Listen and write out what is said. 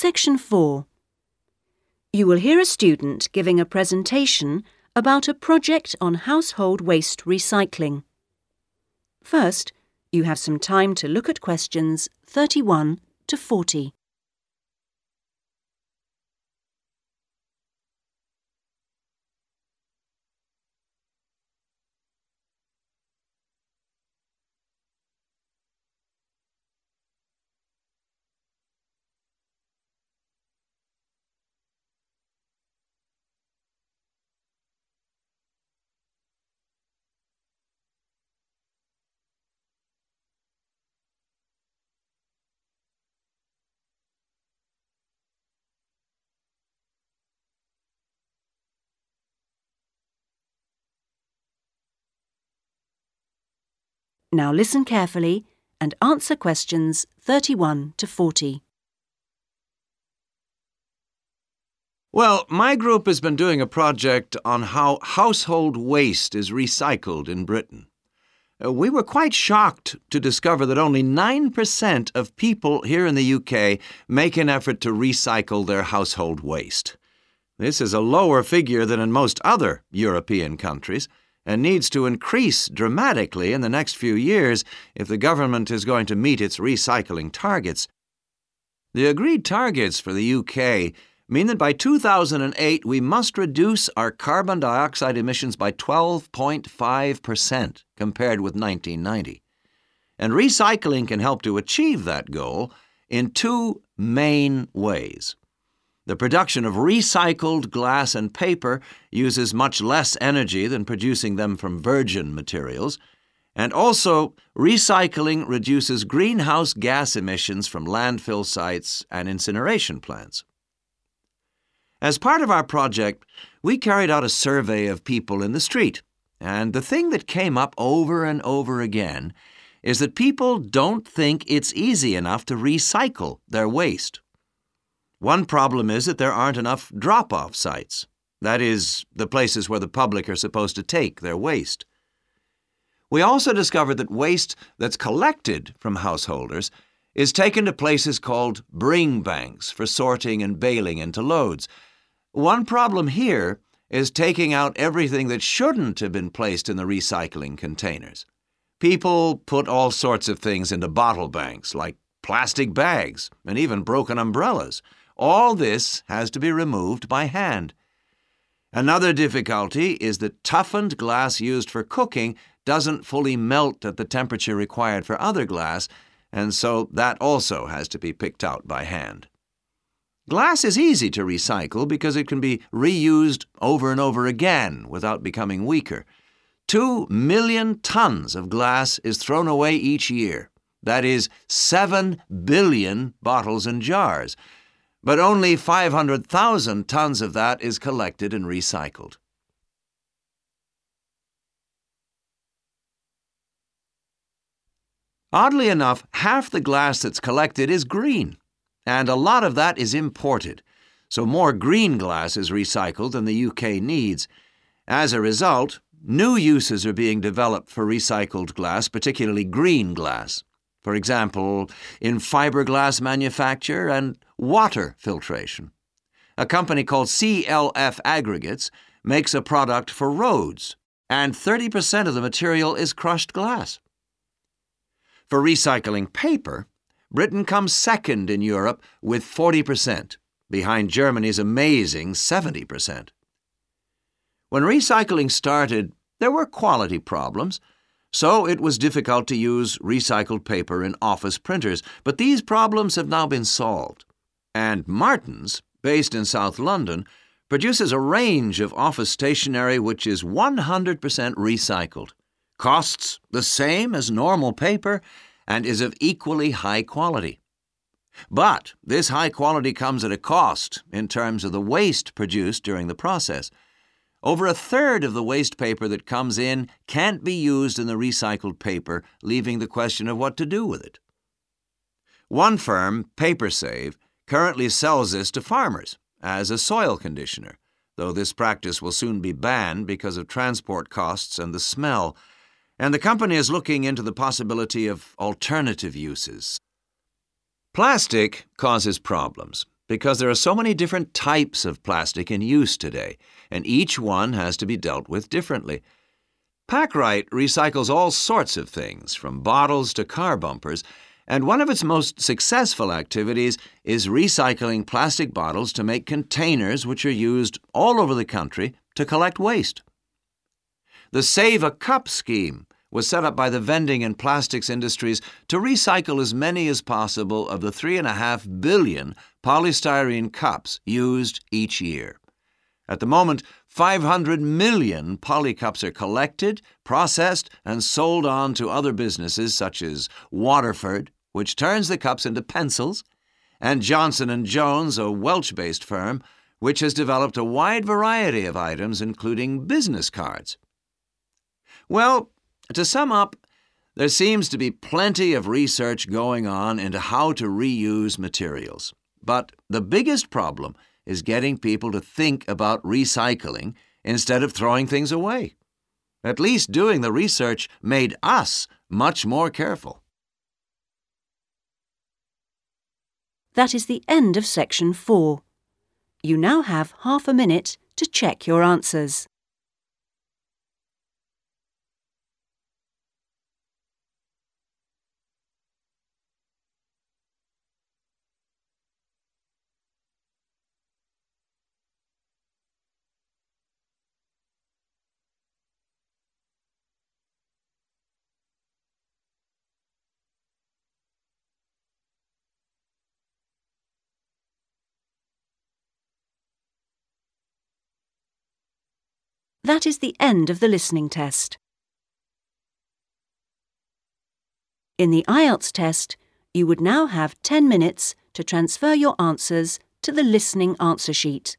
Section 4. You will hear a student giving a presentation about a project on household waste recycling. First, you have some time to look at questions 31 to 40. Now listen carefully and answer questions 31 to 40. Well, my group has been doing a project on how household waste is recycled in Britain. Uh, We were quite shocked to discover that only 9% of people here in the UK make an effort to recycle their household waste. This is a lower figure than in most other European countries and needs to increase dramatically in the next few years if the government is going to meet its recycling targets. The agreed targets for the UK mean that by 2008 we must reduce our carbon dioxide emissions by 12.5% compared with 1990. And recycling can help to achieve that goal in two main ways. The production of recycled glass and paper uses much less energy than producing them from virgin materials, and also recycling reduces greenhouse gas emissions from landfill sites and incineration plants. As part of our project, we carried out a survey of people in the street, and the thing that came up over and over again is that people don't think it's easy enough to recycle their waste. One problem is that there aren't enough drop off sites. That is, the places where the public are supposed to take their waste. We also discovered that waste that's collected from householders is taken to places called bring banks for sorting and baling into loads. One problem here is taking out everything that shouldn't have been placed in the recycling containers. People put all sorts of things into bottle banks, like plastic bags and even broken umbrellas. All this has to be removed by hand. Another difficulty is that toughened glass used for cooking doesn't fully melt at the temperature required for other glass, and so that also has to be picked out by hand. Glass is easy to recycle because it can be reused over and over again without becoming weaker. Two million tons of glass is thrown away each year. That is, seven billion bottles and jars. But only 500,000 tons of that is collected and recycled. Oddly enough, half the glass that's collected is green, and a lot of that is imported, so more green glass is recycled than the UK needs. As a result, new uses are being developed for recycled glass, particularly green glass. For example, in fiberglass manufacture and water filtration. A company called CLF Aggregates makes a product for roads, and 30% of the material is crushed glass. For recycling paper, Britain comes second in Europe with 40%, behind Germany's amazing 70%. When recycling started, there were quality problems, so it was difficult to use recycled paper in office printers, but these problems have now been solved. And Martins, based in South London, produces a range of office stationery which is 100% recycled, costs the same as normal paper, and is of equally high quality. But this high quality comes at a cost in terms of the waste produced during the process. Over a third of the waste paper that comes in can't be used in the recycled paper, leaving the question of what to do with it. One firm, PaperSave, currently sells this to farmers as a soil conditioner, though this practice will soon be banned because of transport costs and the smell, and the company is looking into the possibility of alternative uses. Plastic causes problems. because there are so many different types of plastic in use today, and each one has to be dealt with differently. Packrite recycles all sorts of things, from bottles to car bumpers, and one of its most successful activities is recycling plastic bottles to make containers which are used all over the country to collect waste. The Save a Cup scheme was set up by the vending and plastics industries to recycle as many as possible of the 3.5 billion polystyrene cups used each year. At the moment, 500 million polycups are collected, processed, and sold on to other businesses such as Waterford, which turns the cups into pencils, and Johnson & Jones, a Welsh-based firm, which has developed a wide variety of items including business cards. Well, to sum up, there seems to be plenty of research going on into how to reuse materials. But the biggest problem is getting people to think about recycling instead of throwing things away. At least doing the research made us much more careful. That is the end of section 4. You now have half a minute to check your answers. That is the end of the listening test. In the IELTS test, you would now have 10 minutes to transfer your answers to the listening answer sheet.